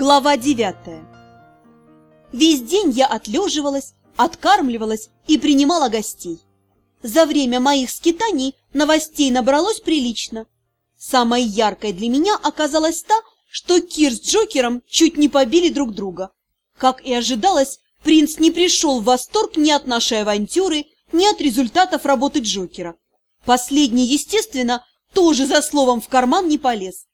Глава девятая Весь день я отлеживалась, откармливалась и принимала гостей. За время моих скитаний новостей набралось прилично. Самой яркой для меня оказалась та, что Кир с Джокером чуть не побили друг друга. Как и ожидалось, принц не пришел в восторг ни от нашей авантюры, ни от результатов работы Джокера. Последний, естественно, тоже за словом в карман не полез.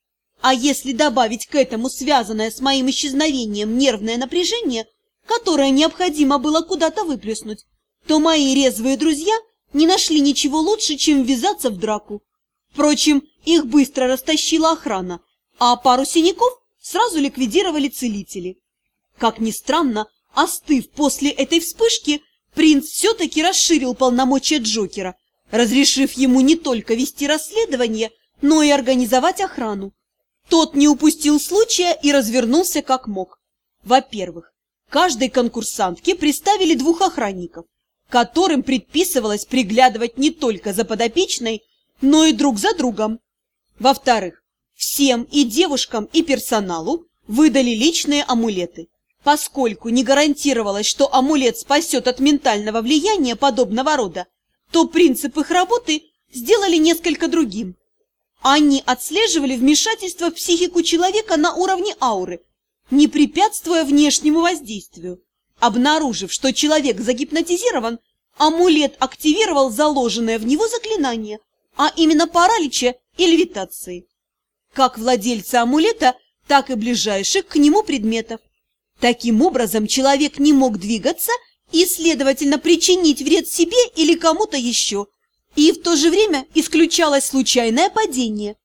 А если добавить к этому связанное с моим исчезновением нервное напряжение, которое необходимо было куда-то выплеснуть, то мои резвые друзья не нашли ничего лучше, чем ввязаться в драку. Впрочем, их быстро растащила охрана, а пару синяков сразу ликвидировали целители. Как ни странно, остыв после этой вспышки, принц все-таки расширил полномочия Джокера, разрешив ему не только вести расследование, но и организовать охрану. Тот не упустил случая и развернулся как мог. Во-первых, каждой конкурсантке приставили двух охранников, которым предписывалось приглядывать не только за подопечной, но и друг за другом. Во-вторых, всем и девушкам, и персоналу выдали личные амулеты, поскольку не гарантировалось, что амулет спасет от ментального влияния подобного рода, то принцип их работы сделали несколько другим. Они отслеживали вмешательство в психику человека на уровне ауры, не препятствуя внешнему воздействию. Обнаружив, что человек загипнотизирован, амулет активировал заложенное в него заклинание, а именно паралича и левитации. Как владельца амулета, так и ближайших к нему предметов. Таким образом, человек не мог двигаться и, следовательно, причинить вред себе или кому-то еще – и в то же время исключалось случайное падение.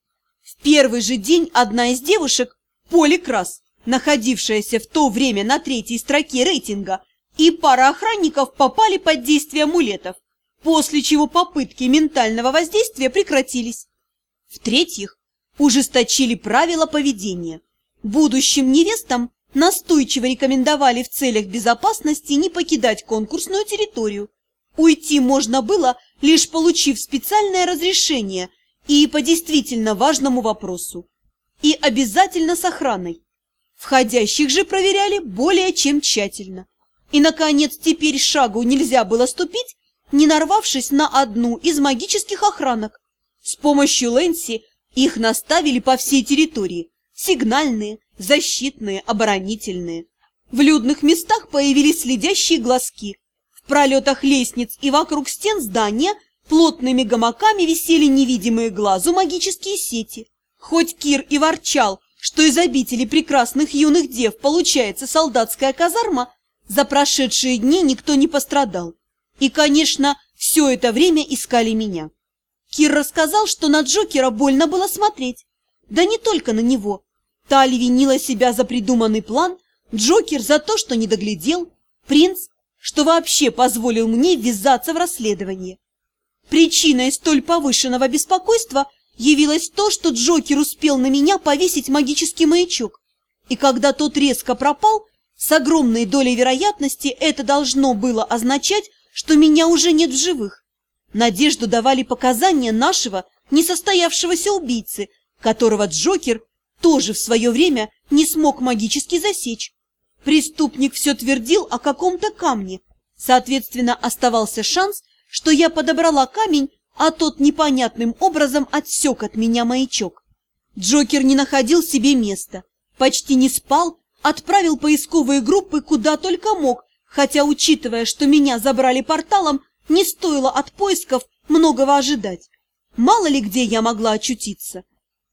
В первый же день одна из девушек, Поли Крас, находившаяся в то время на третьей строке рейтинга, и пара охранников попали под действие амулетов, после чего попытки ментального воздействия прекратились. В-третьих, ужесточили правила поведения. Будущим невестам настойчиво рекомендовали в целях безопасности не покидать конкурсную территорию. Уйти можно было лишь получив специальное разрешение и по действительно важному вопросу. И обязательно с охраной. Входящих же проверяли более чем тщательно. И, наконец, теперь шагу нельзя было ступить, не нарвавшись на одну из магических охранок. С помощью Лэнси их наставили по всей территории. Сигнальные, защитные, оборонительные. В людных местах появились следящие глазки, в пролетах лестниц и вокруг стен здания плотными гамаками висели невидимые глазу магические сети. Хоть Кир и ворчал, что из обители прекрасных юных дев получается солдатская казарма, за прошедшие дни никто не пострадал. И, конечно, все это время искали меня. Кир рассказал, что на Джокера больно было смотреть. Да не только на него. Тали винила себя за придуманный план, Джокер за то, что не доглядел, принц что вообще позволил мне ввязаться в расследование. Причиной столь повышенного беспокойства явилось то, что Джокер успел на меня повесить магический маячок. И когда тот резко пропал, с огромной долей вероятности это должно было означать, что меня уже нет в живых. Надежду давали показания нашего несостоявшегося убийцы, которого Джокер тоже в свое время не смог магически засечь. Преступник все твердил о каком-то камне. Соответственно, оставался шанс, что я подобрала камень, а тот непонятным образом отсек от меня маячок. Джокер не находил себе места, почти не спал, отправил поисковые группы куда только мог, хотя, учитывая, что меня забрали порталом, не стоило от поисков многого ожидать. Мало ли где я могла очутиться.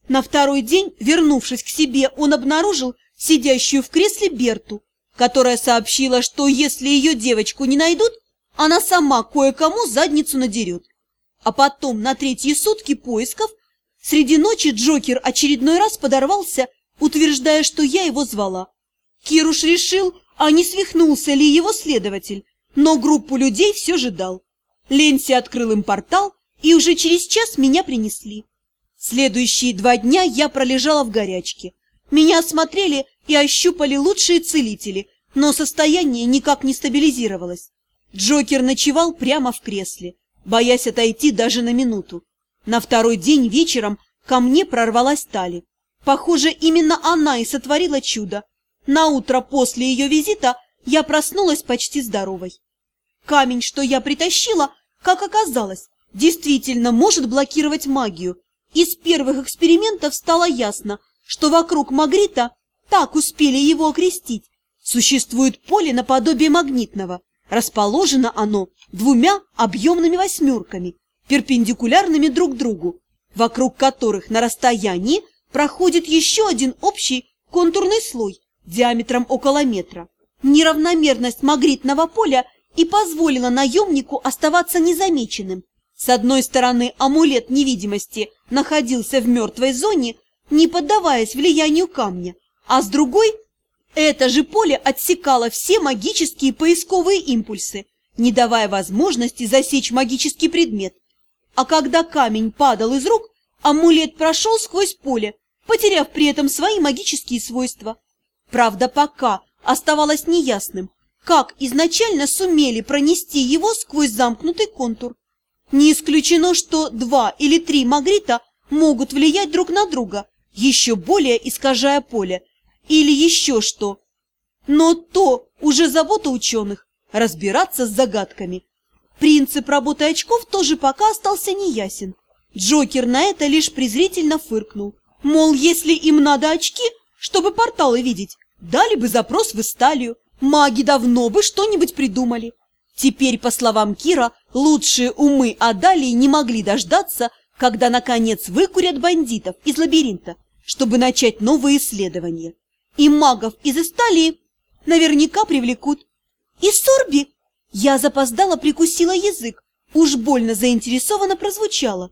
На второй день, вернувшись к себе, он обнаружил, сидящую в кресле Берту, которая сообщила, что если ее девочку не найдут, она сама кое-кому задницу надерет. А потом на третьи сутки поисков среди ночи Джокер очередной раз подорвался, утверждая, что я его звала. Кируш решил, а не свихнулся ли его следователь, но группу людей все же дал. Ленси открыл им портал, и уже через час меня принесли. Следующие два дня я пролежала в горячке. Меня осмотрели и ощупали лучшие целители, но состояние никак не стабилизировалось. Джокер ночевал прямо в кресле, боясь отойти даже на минуту. На второй день вечером ко мне прорвалась Тали. Похоже, именно она и сотворила чудо. На утро после ее визита я проснулась почти здоровой. Камень, что я притащила, как оказалось, действительно может блокировать магию. Из первых экспериментов стало ясно, что вокруг Магрита, так успели его окрестить, существует поле наподобие магнитного. Расположено оно двумя объемными восьмерками, перпендикулярными друг другу, вокруг которых на расстоянии проходит еще один общий контурный слой диаметром около метра. Неравномерность магритного поля и позволила наемнику оставаться незамеченным. С одной стороны, амулет невидимости находился в мертвой зоне, не поддаваясь влиянию камня, а с другой это же поле отсекало все магические поисковые импульсы, не давая возможности засечь магический предмет. А когда камень падал из рук, амулет прошел сквозь поле, потеряв при этом свои магические свойства. Правда, пока оставалось неясным, как изначально сумели пронести его сквозь замкнутый контур. Не исключено, что два или три магрита могут влиять друг на друга, еще более искажая поле, или еще что. Но то уже забота ученых – разбираться с загадками. Принцип работы очков тоже пока остался неясен. Джокер на это лишь презрительно фыркнул. Мол, если им надо очки, чтобы порталы видеть, дали бы запрос в Исталию. Маги давно бы что-нибудь придумали. Теперь, по словам Кира, лучшие умы Адалии не могли дождаться, когда, наконец, выкурят бандитов из лабиринта, чтобы начать новые исследования. И магов из Исталии наверняка привлекут. И Сорби! Я запоздала, прикусила язык. Уж больно заинтересованно прозвучало.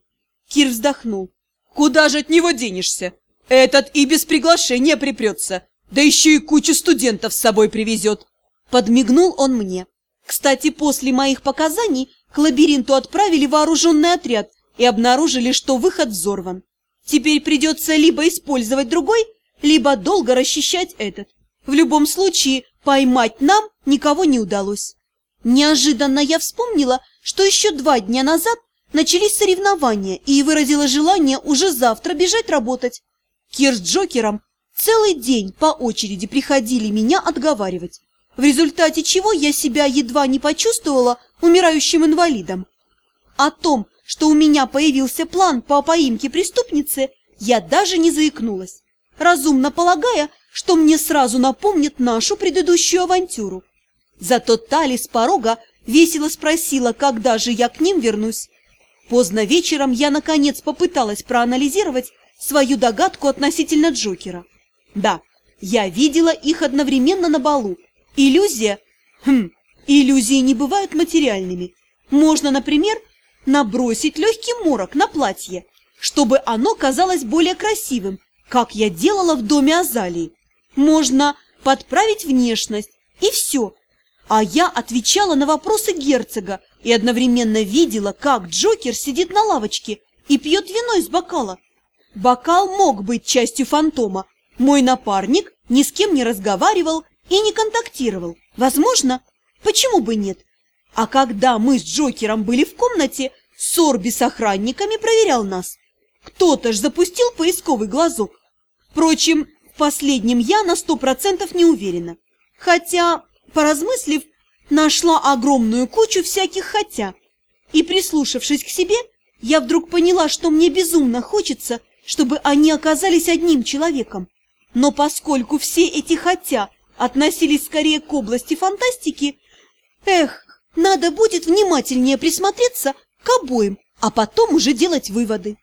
Кир вздохнул. Куда же от него денешься? Этот и без приглашения припрется, да еще и кучу студентов с собой привезет. Подмигнул он мне. Кстати, после моих показаний к лабиринту отправили вооруженный отряд и обнаружили, что выход взорван. Теперь придется либо использовать другой, либо долго расчищать этот. В любом случае, поймать нам никого не удалось. Неожиданно я вспомнила, что еще два дня назад Начались соревнования, и выразила желание уже завтра бежать работать. Кир с Джокером целый день по очереди приходили меня отговаривать, в результате чего я себя едва не почувствовала умирающим инвалидом. О том, что у меня появился план по поимке преступницы, я даже не заикнулась, разумно полагая, что мне сразу напомнит нашу предыдущую авантюру. Зато Тали с порога весело спросила, когда же я к ним вернусь, Поздно вечером я, наконец, попыталась проанализировать свою догадку относительно Джокера. Да, я видела их одновременно на балу. Иллюзия... Хм, иллюзии не бывают материальными. Можно, например, набросить легкий морок на платье, чтобы оно казалось более красивым, как я делала в доме Азалии. Можно подправить внешность, и все. А я отвечала на вопросы герцога, и одновременно видела, как Джокер сидит на лавочке и пьет вино из бокала. Бокал мог быть частью фантома. Мой напарник ни с кем не разговаривал и не контактировал. Возможно, почему бы нет? А когда мы с Джокером были в комнате, Сорби с охранниками проверял нас. Кто-то ж запустил поисковый глазок. Впрочем, в последнем я на сто процентов не уверена. Хотя, поразмыслив, нашла огромную кучу всяких «хотя». И, прислушавшись к себе, я вдруг поняла, что мне безумно хочется, чтобы они оказались одним человеком. Но поскольку все эти «хотя» относились скорее к области фантастики, эх, надо будет внимательнее присмотреться к обоим, а потом уже делать выводы.